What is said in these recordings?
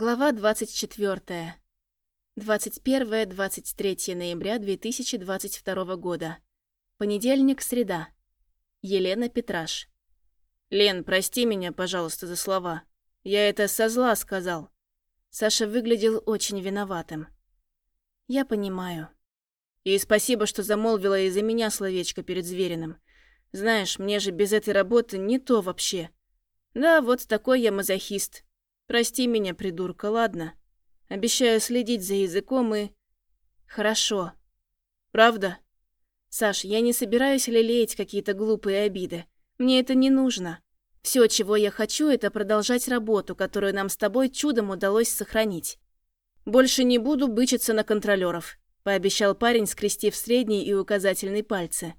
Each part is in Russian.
Глава 24. 21-23 ноября 2022 года. Понедельник, среда. Елена Петраш. «Лен, прости меня, пожалуйста, за слова. Я это со зла сказал». Саша выглядел очень виноватым. «Я понимаю». «И спасибо, что замолвила из-за меня словечко перед Звериным. Знаешь, мне же без этой работы не то вообще. Да, вот такой я мазохист, Прости меня, придурка, ладно? Обещаю следить за языком и... Хорошо. Правда? Саш, я не собираюсь лелеять какие-то глупые обиды. Мне это не нужно. Все, чего я хочу, это продолжать работу, которую нам с тобой чудом удалось сохранить. Больше не буду бычиться на контролеров, пообещал парень, скрестив средний и указательный пальцы.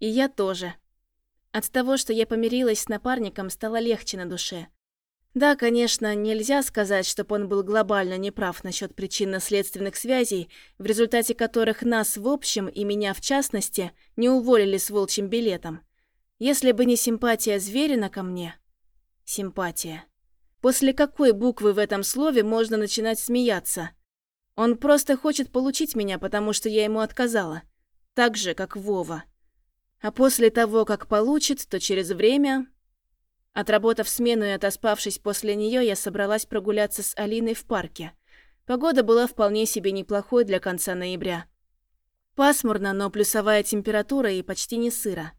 И я тоже. От того, что я помирилась с напарником, стало легче на душе. Да, конечно, нельзя сказать, чтобы он был глобально неправ насчет причинно-следственных связей, в результате которых нас в общем и меня в частности не уволили с волчьим билетом. Если бы не симпатия Зверина ко мне... Симпатия. После какой буквы в этом слове можно начинать смеяться? Он просто хочет получить меня, потому что я ему отказала. Так же, как Вова. А после того, как получит, то через время Отработав смену и отоспавшись после нее, я собралась прогуляться с Алиной в парке. Погода была вполне себе неплохой для конца ноября. Пасмурно, но плюсовая температура и почти не сыро.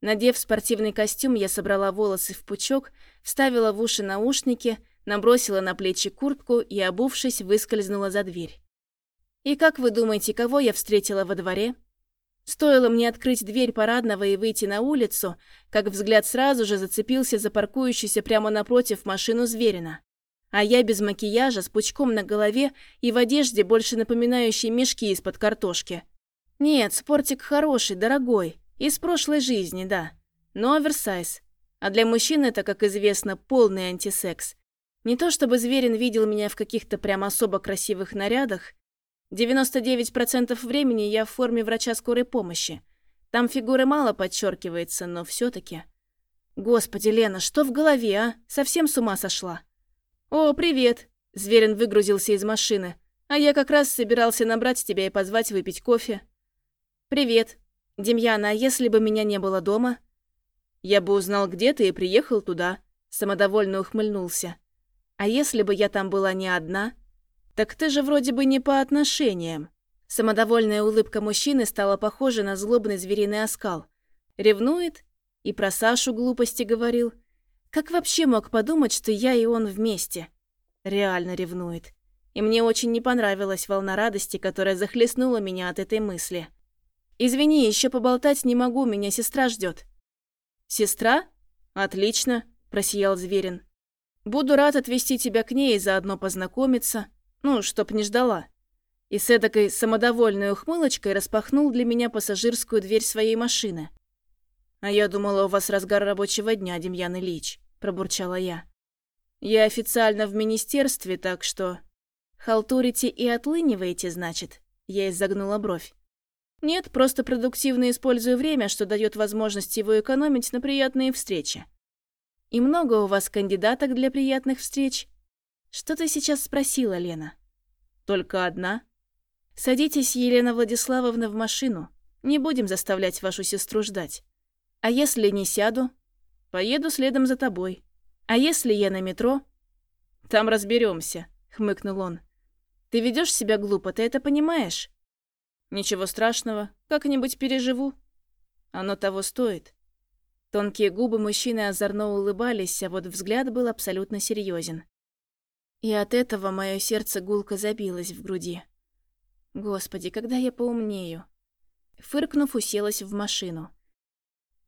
Надев спортивный костюм, я собрала волосы в пучок, вставила в уши наушники, набросила на плечи куртку и, обувшись, выскользнула за дверь. И как вы думаете, кого я встретила во дворе? Стоило мне открыть дверь парадного и выйти на улицу, как взгляд сразу же зацепился за паркующуюся прямо напротив машину Зверина. А я без макияжа, с пучком на голове и в одежде, больше напоминающей мешки из-под картошки. Нет, спортик хороший, дорогой. Из прошлой жизни, да. Но оверсайз. А для мужчин это, как известно, полный антисекс. Не то чтобы Зверин видел меня в каких-то прям особо красивых нарядах, 99% времени я в форме врача скорой помощи. Там фигуры мало подчеркивается, но все таки Господи, Лена, что в голове, а? Совсем с ума сошла? О, привет. Зверин выгрузился из машины. А я как раз собирался набрать тебя и позвать выпить кофе. Привет. Демьяна, а если бы меня не было дома? Я бы узнал, где ты, и приехал туда. Самодовольно ухмыльнулся. А если бы я там была не одна? «Так ты же вроде бы не по отношениям». Самодовольная улыбка мужчины стала похожа на злобный звериный оскал. Ревнует? И про Сашу глупости говорил. Как вообще мог подумать, что я и он вместе? Реально ревнует. И мне очень не понравилась волна радости, которая захлестнула меня от этой мысли. «Извини, еще поболтать не могу, меня сестра ждет. «Сестра? Отлично», – просиял Зверин. «Буду рад отвезти тебя к ней и заодно познакомиться. Ну, чтоб не ждала. И с эдакой самодовольной ухмылочкой распахнул для меня пассажирскую дверь своей машины. «А я думала, у вас разгар рабочего дня, Демьян Ильич», – пробурчала я. «Я официально в министерстве, так что...» «Халтурите и отлыниваете, значит?» Я изогнула бровь. «Нет, просто продуктивно использую время, что дает возможность его экономить на приятные встречи». «И много у вас кандидаток для приятных встреч?» «Что ты сейчас спросила, Лена?» «Только одна?» «Садитесь, Елена Владиславовна, в машину. Не будем заставлять вашу сестру ждать. А если не сяду? Поеду следом за тобой. А если я на метро?» «Там разберемся, хмыкнул он. «Ты ведешь себя глупо, ты это понимаешь?» «Ничего страшного, как-нибудь переживу. Оно того стоит». Тонкие губы мужчины озорно улыбались, а вот взгляд был абсолютно серьезен. И от этого мое сердце гулко забилось в груди. Господи, когда я поумнею? Фыркнув, уселась в машину.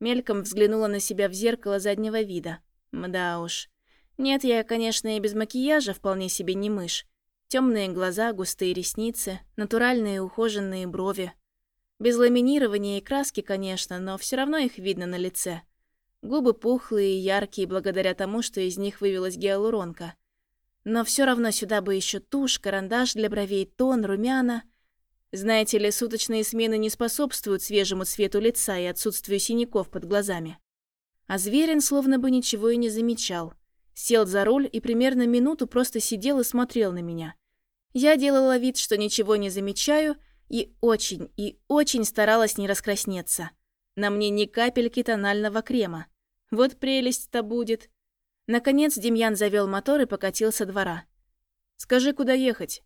Мельком взглянула на себя в зеркало заднего вида. Мда уж. Нет, я, конечно, и без макияжа вполне себе не мышь. Темные глаза, густые ресницы, натуральные ухоженные брови. Без ламинирования и краски, конечно, но все равно их видно на лице. Губы пухлые и яркие благодаря тому, что из них вывелась гиалуронка. Но все равно сюда бы еще тушь, карандаш для бровей, тон, румяна. Знаете ли, суточные смены не способствуют свежему цвету лица и отсутствию синяков под глазами. А Зверин словно бы ничего и не замечал. Сел за руль и примерно минуту просто сидел и смотрел на меня. Я делала вид, что ничего не замечаю, и очень, и очень старалась не раскраснеться. На мне ни капельки тонального крема. Вот прелесть-то будет. Наконец Демьян завел мотор и покатился двора. «Скажи, куда ехать?»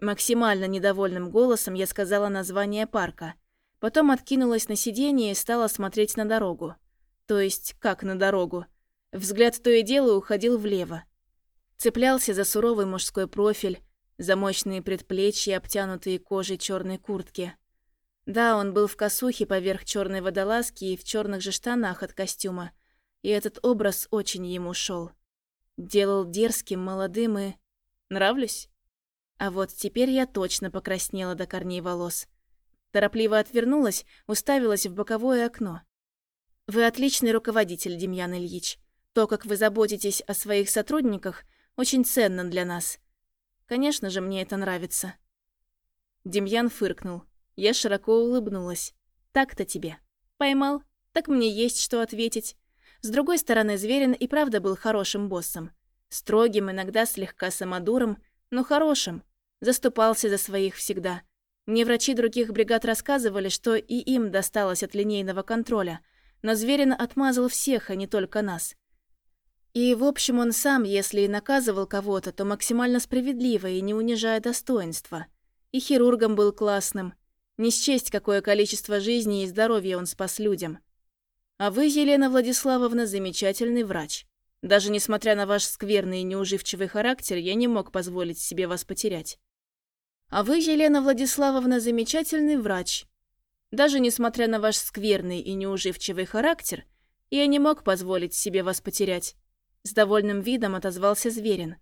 Максимально недовольным голосом я сказала название парка. Потом откинулась на сиденье и стала смотреть на дорогу. То есть, как на дорогу? Взгляд то и дело уходил влево. Цеплялся за суровый мужской профиль, за мощные предплечья, обтянутые кожей черной куртки. Да, он был в косухе поверх черной водолазки и в черных же штанах от костюма, и этот образ очень ему шел. Делал дерзким, молодым и... Нравлюсь? А вот теперь я точно покраснела до корней волос. Торопливо отвернулась, уставилась в боковое окно. «Вы отличный руководитель, Демьян Ильич. То, как вы заботитесь о своих сотрудниках, очень ценно для нас. Конечно же, мне это нравится». Демьян фыркнул. Я широко улыбнулась. «Так-то тебе. Поймал? Так мне есть что ответить». С другой стороны, Зверин и правда был хорошим боссом. Строгим, иногда слегка самодуром, но хорошим. Заступался за своих всегда. Мне врачи других бригад рассказывали, что и им досталось от линейного контроля, но Зверин отмазал всех, а не только нас. И, в общем, он сам, если и наказывал кого-то, то максимально справедливо и не унижая достоинства. И хирургом был классным. Не счесть, какое количество жизней и здоровья он спас людям. А вы, Елена Владиславовна, замечательный врач. Даже несмотря на ваш скверный и неуживчивый характер, я не мог позволить себе вас потерять. А вы, Елена Владиславовна, замечательный врач. Даже несмотря на ваш скверный и неуживчивый характер, я не мог позволить себе вас потерять. С довольным видом отозвался Зверин.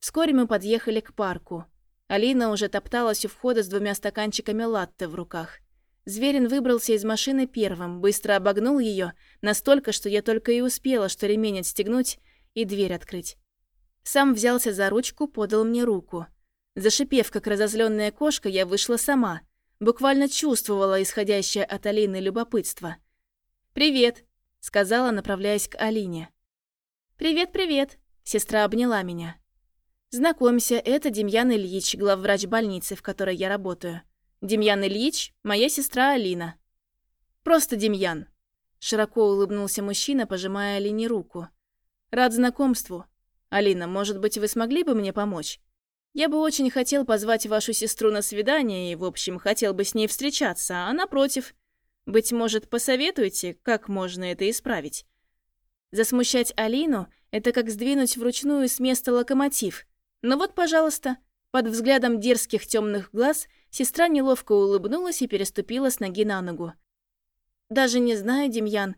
Вскоре мы подъехали к парку. Алина уже топталась у входа с двумя стаканчиками латте в руках. Зверин выбрался из машины первым, быстро обогнул ее, настолько, что я только и успела, что ремень отстегнуть и дверь открыть. Сам взялся за ручку, подал мне руку. Зашипев, как разозленная кошка, я вышла сама. Буквально чувствовала исходящее от Алины любопытство. «Привет», — сказала, направляясь к Алине. «Привет, привет», — сестра обняла меня. «Знакомься, это Демьян Ильич, главврач больницы, в которой я работаю. Демьян Ильич — моя сестра Алина». «Просто Демьян», — широко улыбнулся мужчина, пожимая Алине руку. «Рад знакомству. Алина, может быть, вы смогли бы мне помочь? Я бы очень хотел позвать вашу сестру на свидание и, в общем, хотел бы с ней встречаться, а она против. Быть может, посоветуете, как можно это исправить? Засмущать Алину — это как сдвинуть вручную с места локомотив. Но вот, пожалуйста, под взглядом дерзких темных глаз сестра неловко улыбнулась и переступила с ноги на ногу. «Даже не знаю, Демьян,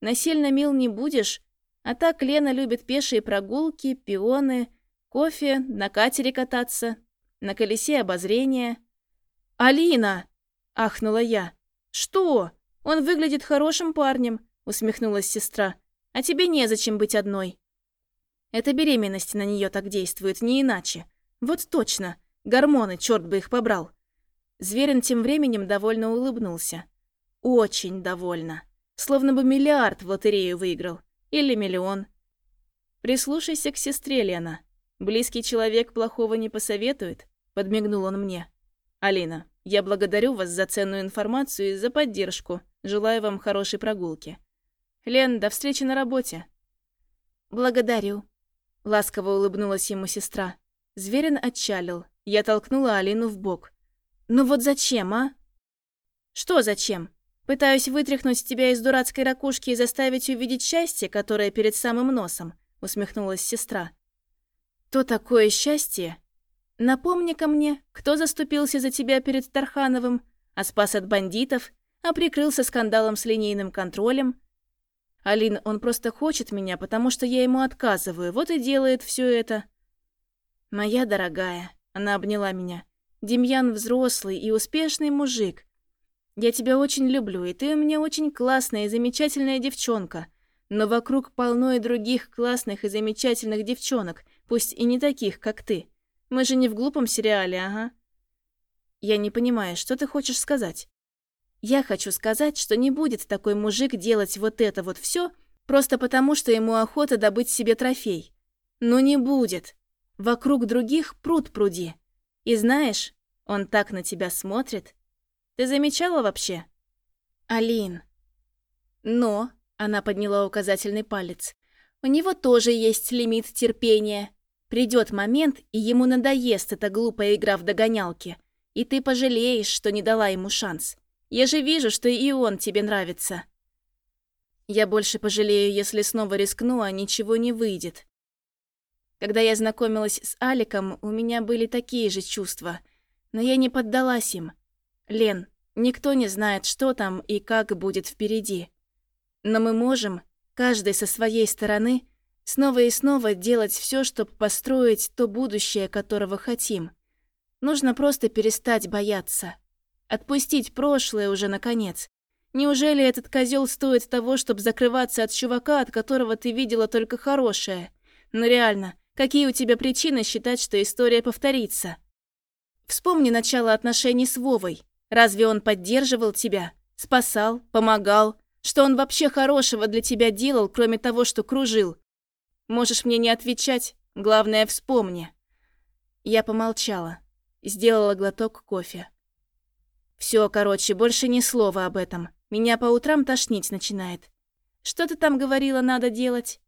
насильно мил не будешь, а так Лена любит пешие прогулки, пионы...» Кофе, на катере кататься, на колесе обозрения. «Алина!» – ахнула я. «Что? Он выглядит хорошим парнем», – усмехнулась сестра. «А тебе незачем быть одной». Это беременность на нее так действует, не иначе. Вот точно. Гормоны, черт бы их побрал. Зверин тем временем довольно улыбнулся. Очень довольно. Словно бы миллиард в лотерею выиграл. Или миллион. Прислушайся к сестре, Лена. «Близкий человек плохого не посоветует», — подмигнул он мне. «Алина, я благодарю вас за ценную информацию и за поддержку. Желаю вам хорошей прогулки. Лен, до встречи на работе». «Благодарю», — ласково улыбнулась ему сестра. Зверин отчалил. Я толкнула Алину в бок. «Ну вот зачем, а?» «Что зачем? Пытаюсь вытряхнуть тебя из дурацкой ракушки и заставить увидеть счастье, которое перед самым носом», — усмехнулась сестра. То такое счастье? Напомни-ка мне, кто заступился за тебя перед Тархановым, а спас от бандитов, а прикрылся скандалом с линейным контролем? Алин, он просто хочет меня, потому что я ему отказываю, вот и делает все это. Моя дорогая, она обняла меня. Демьян взрослый и успешный мужик. Я тебя очень люблю, и ты у меня очень классная и замечательная девчонка. Но вокруг полно и других классных и замечательных девчонок, Пусть и не таких, как ты. Мы же не в глупом сериале, ага. Я не понимаю, что ты хочешь сказать? Я хочу сказать, что не будет такой мужик делать вот это вот все просто потому, что ему охота добыть себе трофей. Ну не будет. Вокруг других пруд пруди. И знаешь, он так на тебя смотрит. Ты замечала вообще? Алин. Но, она подняла указательный палец, у него тоже есть лимит терпения. Придет момент, и ему надоест эта глупая игра в догонялки. И ты пожалеешь, что не дала ему шанс. Я же вижу, что и он тебе нравится. Я больше пожалею, если снова рискну, а ничего не выйдет. Когда я знакомилась с Аликом, у меня были такие же чувства. Но я не поддалась им. Лен, никто не знает, что там и как будет впереди. Но мы можем, каждый со своей стороны, снова и снова делать все, чтобы построить то будущее, которого хотим. Нужно просто перестать бояться. Отпустить прошлое уже наконец. Неужели этот козел стоит того, чтобы закрываться от чувака, от которого ты видела только хорошее? Но реально, какие у тебя причины считать, что история повторится? Вспомни начало отношений с Вовой. Разве он поддерживал тебя? Спасал? Помогал? Что он вообще хорошего для тебя делал, кроме того, что кружил? Можешь мне не отвечать, главное, вспомни. Я помолчала. Сделала глоток кофе. Все, короче, больше ни слова об этом. Меня по утрам тошнить начинает. Что ты там говорила, надо делать?